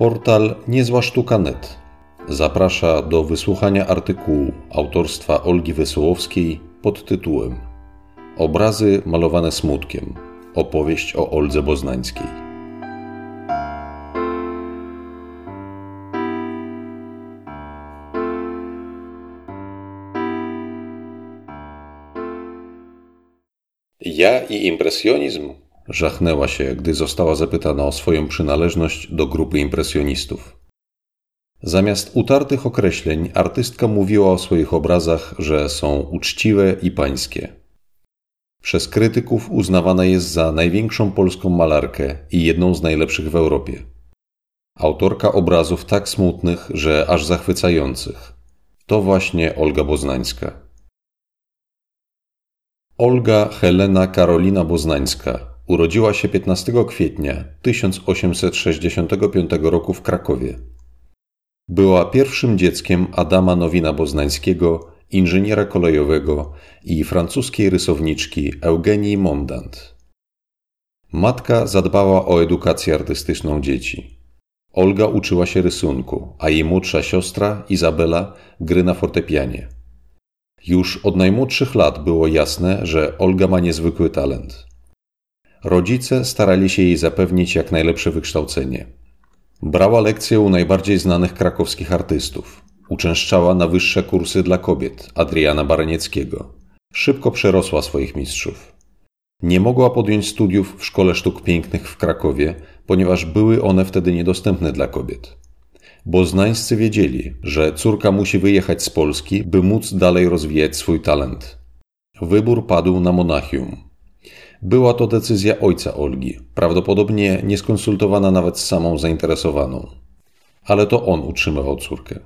Portal Niezła Sztuka Net zaprasza do wysłuchania artykułu autorstwa Olgi Wesołowskiej pod tytułem Obrazy malowane smutkiem. Opowieść o Oldze Boznańskiej. Ja i impresjonizm? Żachnęła się, gdy została zapytana o swoją przynależność do grupy impresjonistów. Zamiast utartych określeń, artystka mówiła o swoich obrazach, że są uczciwe i pańskie. Przez krytyków uznawana jest za największą polską malarkę i jedną z najlepszych w Europie. Autorka obrazów tak smutnych, że aż zachwycających. To właśnie Olga Boznańska. Olga Helena Karolina Boznańska urodziła się 15 kwietnia 1865 roku w Krakowie. Była pierwszym dzieckiem Adama Nowina Boznańskiego, inżyniera kolejowego i francuskiej rysowniczki Eugenii Mondant. Matka zadbała o edukację artystyczną dzieci. Olga uczyła się rysunku, a jej młodsza siostra, Izabela, gry na fortepianie. Już od najmłodszych lat było jasne, że Olga ma niezwykły talent. Rodzice starali się jej zapewnić jak najlepsze wykształcenie. Brała lekcje u najbardziej znanych krakowskich artystów. Uczęszczała na wyższe kursy dla kobiet Adriana Baranieckiego. Szybko przerosła swoich mistrzów. Nie mogła podjąć studiów w Szkole Sztuk Pięknych w Krakowie, ponieważ były one wtedy niedostępne dla kobiet. Boznańscy wiedzieli, że córka musi wyjechać z Polski, by móc dalej rozwijać swój talent. Wybór padł na Monachium. Była to decyzja ojca Olgi, prawdopodobnie nieskonsultowana nawet z samą zainteresowaną. Ale to on utrzymywał córkę.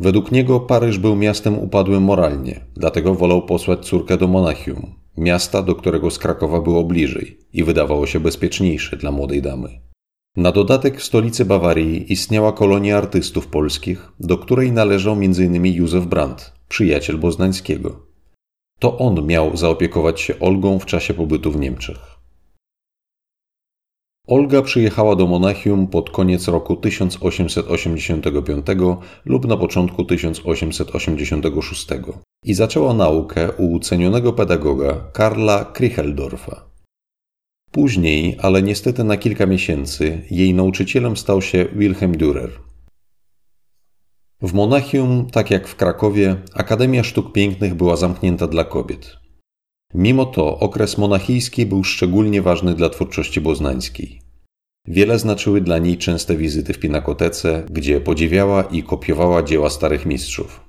Według niego Paryż był miastem upadłym moralnie, dlatego wolał posłać córkę do Monachium, miasta, do którego z Krakowa było bliżej i wydawało się bezpieczniejsze dla młodej damy. Na dodatek w stolicy Bawarii istniała kolonia artystów polskich, do której należał m.in. Józef Brandt, przyjaciel Boznańskiego. To on miał zaopiekować się Olgą w czasie pobytu w Niemczech. Olga przyjechała do Monachium pod koniec roku 1885 lub na początku 1886 i zaczęła naukę u cenionego pedagoga Karla Kricheldorfa. Później, ale niestety na kilka miesięcy, jej nauczycielem stał się Wilhelm Dürer. W Monachium, tak jak w Krakowie, Akademia Sztuk Pięknych była zamknięta dla kobiet. Mimo to okres monachijski był szczególnie ważny dla twórczości boznańskiej. Wiele znaczyły dla niej częste wizyty w Pinakotece, gdzie podziwiała i kopiowała dzieła starych mistrzów.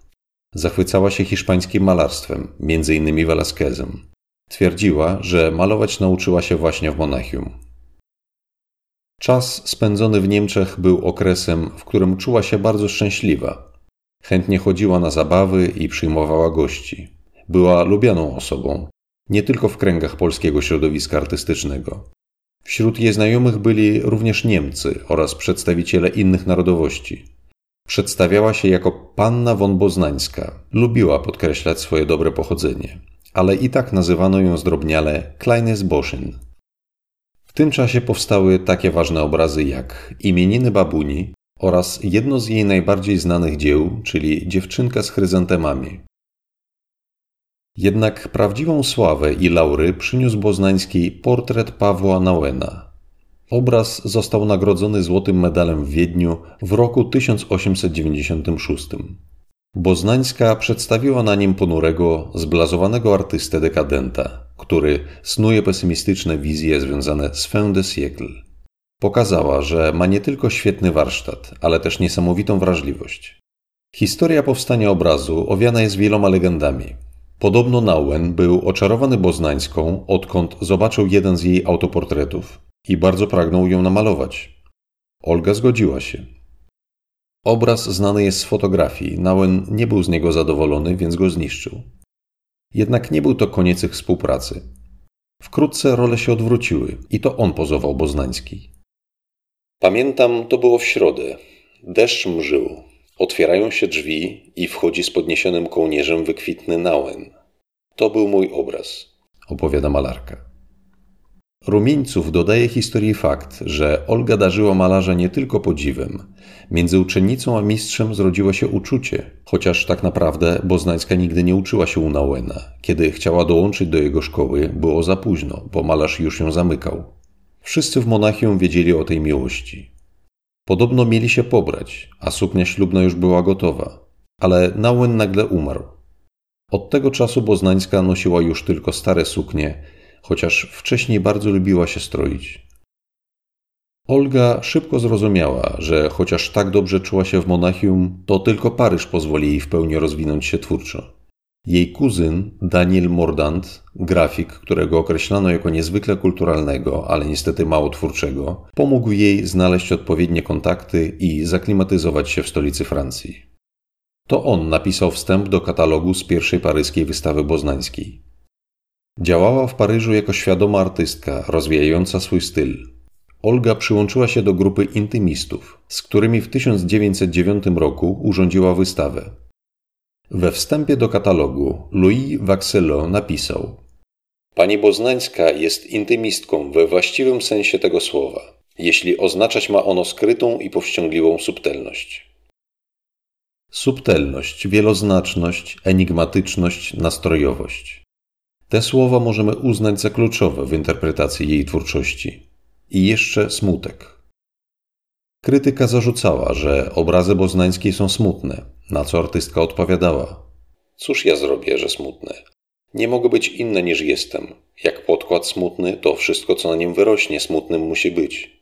Zachwycała się hiszpańskim malarstwem, m.in. Velázquezem. Twierdziła, że malować nauczyła się właśnie w Monachium. Czas spędzony w Niemczech był okresem, w którym czuła się bardzo szczęśliwa. Chętnie chodziła na zabawy i przyjmowała gości. Była lubianą osobą, nie tylko w kręgach polskiego środowiska artystycznego. Wśród jej znajomych byli również Niemcy oraz przedstawiciele innych narodowości. Przedstawiała się jako panna von Boznańska. Lubiła podkreślać swoje dobre pochodzenie ale i tak nazywano ją zdrobniale Kleines Boschin. W tym czasie powstały takie ważne obrazy jak Imieniny babuni oraz jedno z jej najbardziej znanych dzieł, czyli Dziewczynka z chryzantemami. Jednak prawdziwą sławę i laury przyniósł boznański portret Pawła Nauena. Obraz został nagrodzony złotym medalem w Wiedniu w roku 1896. Boznańska przedstawiła na nim ponurego, zblazowanego artystę dekadenta, który snuje pesymistyczne wizje związane z fin de siècle. Pokazała, że ma nie tylko świetny warsztat, ale też niesamowitą wrażliwość. Historia powstania obrazu owiana jest wieloma legendami. Podobno Nauen był oczarowany Boznańską, odkąd zobaczył jeden z jej autoportretów i bardzo pragnął ją namalować. Olga zgodziła się. Obraz znany jest z fotografii. Nauen nie był z niego zadowolony, więc go zniszczył. Jednak nie był to koniec ich współpracy. Wkrótce role się odwróciły i to on pozował Boznański. Pamiętam, to było w środę. Deszcz mżył. Otwierają się drzwi i wchodzi z podniesionym kołnierzem wykwitny Nauen. To był mój obraz, opowiada malarka. Rumieńców dodaje historii fakt, że Olga darzyła malarza nie tylko podziwem. Między uczennicą a mistrzem zrodziło się uczucie, chociaż tak naprawdę Boznańska nigdy nie uczyła się u Nauena. Kiedy chciała dołączyć do jego szkoły, było za późno, bo malarz już ją zamykał. Wszyscy w Monachium wiedzieli o tej miłości. Podobno mieli się pobrać, a suknia ślubna już była gotowa. Ale Nauen nagle umarł. Od tego czasu Boznańska nosiła już tylko stare suknie, chociaż wcześniej bardzo lubiła się stroić. Olga szybko zrozumiała, że chociaż tak dobrze czuła się w Monachium, to tylko Paryż pozwoli jej w pełni rozwinąć się twórczo. Jej kuzyn, Daniel Mordant, grafik, którego określano jako niezwykle kulturalnego, ale niestety mało twórczego, pomógł jej znaleźć odpowiednie kontakty i zaklimatyzować się w stolicy Francji. To on napisał wstęp do katalogu z pierwszej paryskiej wystawy boznańskiej. Działała w Paryżu jako świadoma artystka, rozwijająca swój styl. Olga przyłączyła się do grupy intymistów, z którymi w 1909 roku urządziła wystawę. We wstępie do katalogu Louis Waxelot napisał Pani Boznańska jest intymistką we właściwym sensie tego słowa, jeśli oznaczać ma ono skrytą i powściągliwą subtelność. Subtelność, wieloznaczność, enigmatyczność, nastrojowość. Te słowa możemy uznać za kluczowe w interpretacji jej twórczości. I jeszcze smutek. Krytyka zarzucała, że obrazy boznańskie są smutne, na co artystka odpowiadała: Cóż ja zrobię, że smutne? Nie mogę być inne niż jestem. Jak podkład smutny, to wszystko, co na nim wyrośnie, smutnym musi być.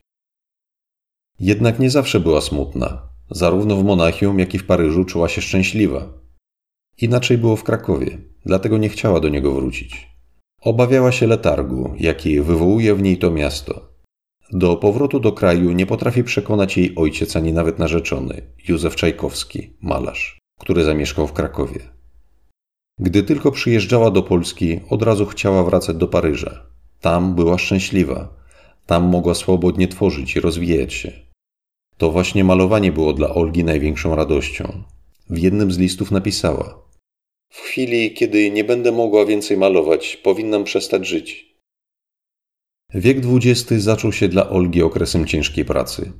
Jednak nie zawsze była smutna. Zarówno w Monachium, jak i w Paryżu czuła się szczęśliwa. Inaczej było w Krakowie, dlatego nie chciała do niego wrócić. Obawiała się letargu, jaki wywołuje w niej to miasto. Do powrotu do kraju nie potrafi przekonać jej ojciec ani nawet narzeczony, Józef Czajkowski, malarz, który zamieszkał w Krakowie. Gdy tylko przyjeżdżała do Polski, od razu chciała wracać do Paryża. Tam była szczęśliwa. Tam mogła swobodnie tworzyć i rozwijać się. To właśnie malowanie było dla Olgi największą radością. W jednym z listów napisała: W chwili, kiedy nie będę mogła więcej malować, powinnam przestać żyć. Wiek XX zaczął się dla Olgi okresem ciężkiej pracy.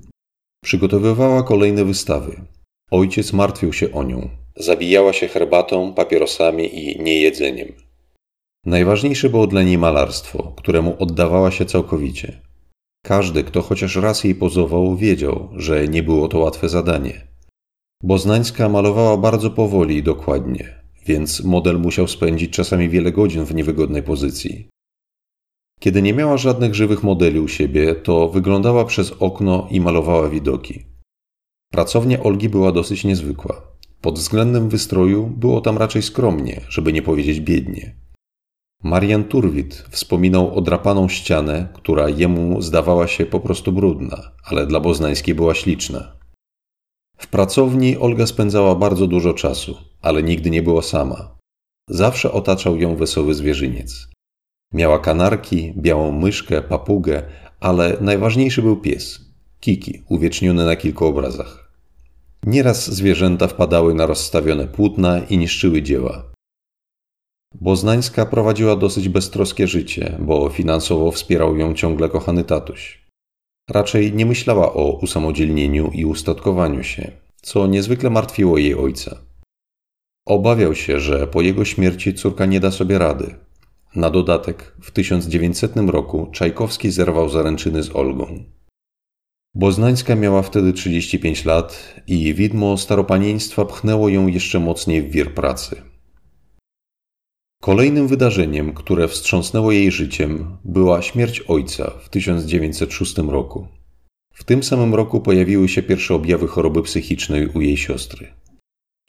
Przygotowywała kolejne wystawy. Ojciec martwił się o nią. Zabijała się herbatą, papierosami i niejedzeniem. Najważniejsze było dla niej malarstwo, któremu oddawała się całkowicie. Każdy, kto chociaż raz jej pozował, wiedział, że nie było to łatwe zadanie. Boznańska malowała bardzo powoli i dokładnie, więc model musiał spędzić czasami wiele godzin w niewygodnej pozycji. Kiedy nie miała żadnych żywych modeli u siebie, to wyglądała przez okno i malowała widoki. Pracownia Olgi była dosyć niezwykła. Pod względem wystroju było tam raczej skromnie, żeby nie powiedzieć biednie. Marian Turwit wspominał o drapaną ścianę, która jemu zdawała się po prostu brudna, ale dla Boznańskiej była śliczna. W pracowni Olga spędzała bardzo dużo czasu, ale nigdy nie była sama. Zawsze otaczał ją wesoły zwierzyniec. Miała kanarki, białą myszkę, papugę, ale najważniejszy był pies Kiki, uwieczniony na kilku obrazach. Nieraz zwierzęta wpadały na rozstawione płótna i niszczyły dzieła. Boznańska prowadziła dosyć beztroskie życie, bo finansowo wspierał ją ciągle kochany tatuś. Raczej nie myślała o usamodzielnieniu i ustatkowaniu się, co niezwykle martwiło jej ojca. Obawiał się, że po jego śmierci córka nie da sobie rady. Na dodatek w 1900 roku Czajkowski zerwał zaręczyny z Olgą. Boznańska miała wtedy 35 lat i widmo staropanieństwa pchnęło ją jeszcze mocniej w wir pracy. Kolejnym wydarzeniem, które wstrząsnęło jej życiem, była śmierć ojca w 1906 roku. W tym samym roku pojawiły się pierwsze objawy choroby psychicznej u jej siostry.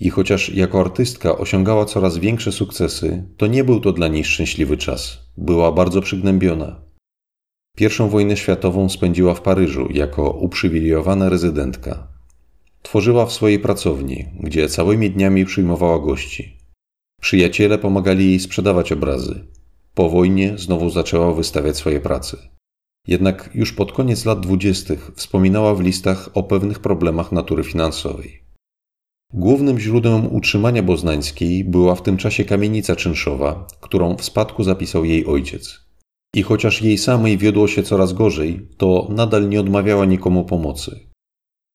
I chociaż jako artystka osiągała coraz większe sukcesy, to nie był to dla niej szczęśliwy czas. Była bardzo przygnębiona. Pierwszą wojnę światową spędziła w Paryżu jako uprzywilejowana rezydentka. Tworzyła w swojej pracowni, gdzie całymi dniami przyjmowała gości. Przyjaciele pomagali jej sprzedawać obrazy. Po wojnie znowu zaczęła wystawiać swoje prace. Jednak już pod koniec lat dwudziestych wspominała w listach o pewnych problemach natury finansowej. Głównym źródłem utrzymania boznańskiej była w tym czasie kamienica czynszowa, którą w spadku zapisał jej ojciec. I chociaż jej samej wiodło się coraz gorzej, to nadal nie odmawiała nikomu pomocy.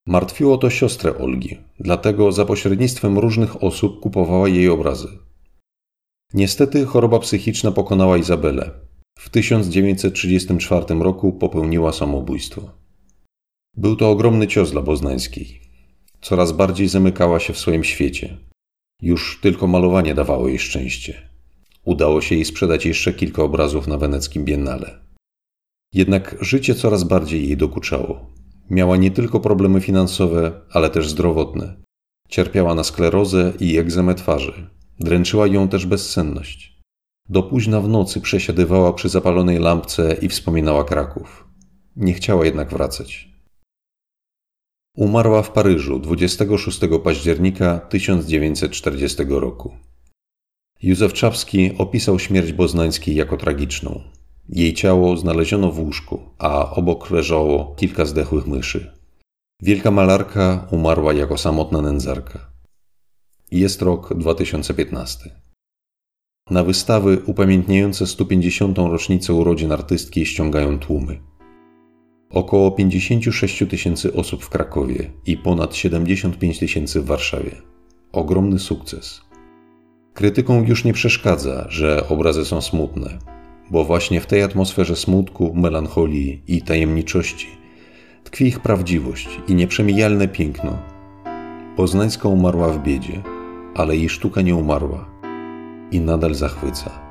Martwiło to siostrę Olgi, dlatego za pośrednictwem różnych osób kupowała jej obrazy. Niestety choroba psychiczna pokonała Izabelę. W 1934 roku popełniła samobójstwo. Był to ogromny cios dla Boznańskiej. Coraz bardziej zamykała się w swoim świecie. Już tylko malowanie dawało jej szczęście. Udało się jej sprzedać jeszcze kilka obrazów na weneckim biennale. Jednak życie coraz bardziej jej dokuczało. Miała nie tylko problemy finansowe, ale też zdrowotne. Cierpiała na sklerozę i egzemę twarzy. Dręczyła ją też bezsenność. Do późna w nocy przesiadywała przy zapalonej lampce i wspominała Kraków. Nie chciała jednak wracać. Umarła w Paryżu 26 października 1940 roku. Józef Czapski opisał śmierć Boznańskiej jako tragiczną. Jej ciało znaleziono w łóżku, a obok leżało kilka zdechłych myszy. Wielka malarka umarła jako samotna nędzarka. Jest rok 2015. Na wystawy upamiętniające 150. rocznicę urodzin artystki ściągają tłumy. Około 56 tysięcy osób w Krakowie i ponad 75 tysięcy w Warszawie. Ogromny sukces. Krytykom już nie przeszkadza, że obrazy są smutne, bo właśnie w tej atmosferze smutku, melancholii i tajemniczości tkwi ich prawdziwość i nieprzemijalne piękno. Poznańska umarła w biedzie, ale jej sztuka nie umarła i nadal zachwyca.